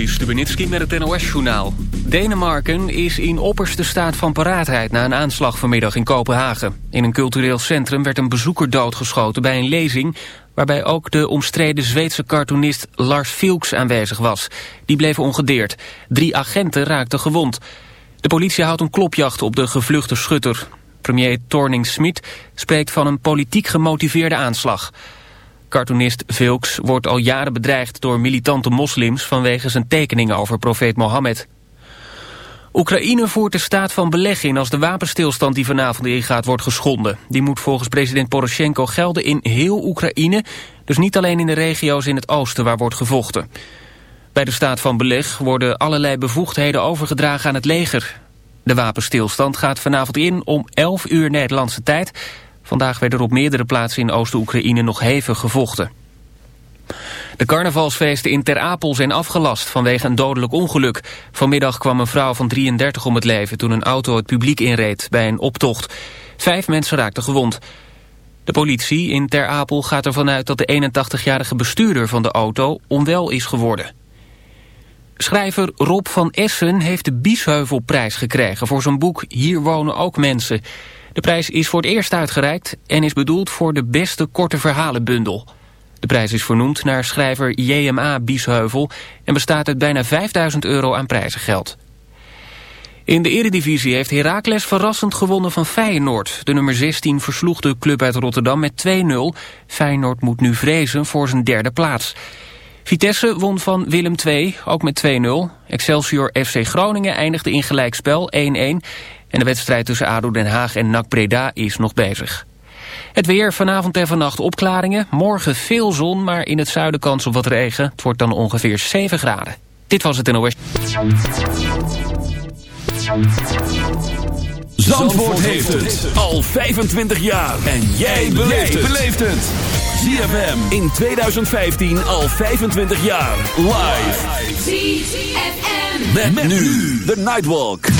Juri Stubenitski met het NOS-journaal. Denemarken is in opperste staat van paraatheid na een aanslag vanmiddag in Kopenhagen. In een cultureel centrum werd een bezoeker doodgeschoten bij een lezing... waarbij ook de omstreden Zweedse cartoonist Lars Vilks aanwezig was. Die bleef ongedeerd. Drie agenten raakten gewond. De politie houdt een klopjacht op de gevluchte schutter. Premier Torning-Smit spreekt van een politiek gemotiveerde aanslag... Cartoonist Vilks wordt al jaren bedreigd door militante moslims vanwege zijn tekeningen over profeet Mohammed. Oekraïne voert de staat van beleg in als de wapenstilstand die vanavond ingaat wordt geschonden. Die moet volgens president Poroshenko gelden in heel Oekraïne, dus niet alleen in de regio's in het oosten waar wordt gevochten. Bij de staat van beleg worden allerlei bevoegdheden overgedragen aan het leger. De wapenstilstand gaat vanavond in om 11 uur Nederlandse tijd Vandaag werd er op meerdere plaatsen in Oost-Oekraïne nog hevig gevochten. De carnavalsfeesten in Ter Apel zijn afgelast vanwege een dodelijk ongeluk. Vanmiddag kwam een vrouw van 33 om het leven toen een auto het publiek inreed bij een optocht. Vijf mensen raakten gewond. De politie in Ter Apel gaat ervan uit dat de 81-jarige bestuurder van de auto onwel is geworden. Schrijver Rob van Essen heeft de Biesheuvelprijs gekregen voor zijn boek Hier wonen ook mensen. De prijs is voor het eerst uitgereikt en is bedoeld voor de beste korte verhalenbundel. De prijs is vernoemd naar schrijver JMA Biesheuvel en bestaat uit bijna 5000 euro aan prijzengeld. In de eredivisie heeft Heracles verrassend gewonnen van Feyenoord. De nummer 16 versloeg de club uit Rotterdam met 2-0. Feyenoord moet nu vrezen voor zijn derde plaats. Vitesse won van Willem II, ook met 2-0. Excelsior FC Groningen eindigde in gelijkspel 1-1. En de wedstrijd tussen ADO Den Haag en NAC Breda is nog bezig. Het weer vanavond en vannacht opklaringen. Morgen veel zon, maar in het zuiden kans op wat regen. Het wordt dan ongeveer 7 graden. Dit was het NOS. Zandvoort heeft het al 25 jaar. En jij beleeft het. ZFM in 2015 al 25 jaar. Live. ZFM. Met, nu de Nightwalk.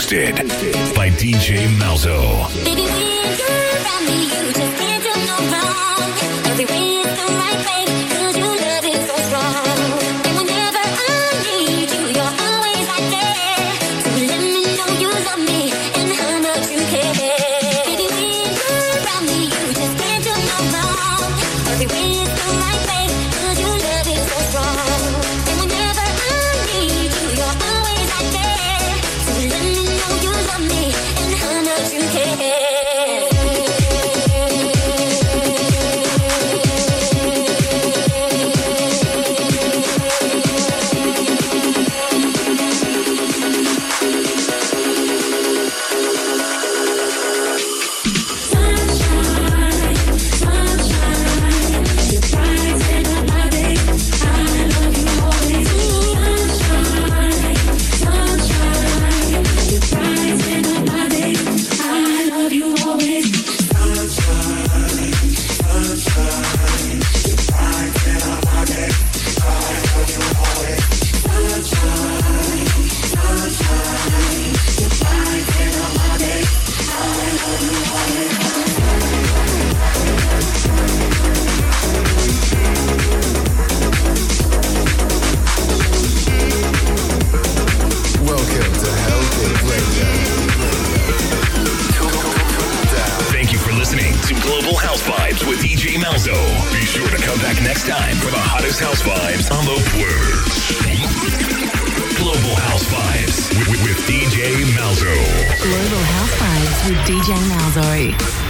hosted by DJ Malzo. Global House Vibes with DJ Malzo. Be sure to come back next time for the hottest house vibes on the world. Global House Vibes with, with, with DJ Malzo. Global House Vibes with DJ Malzo.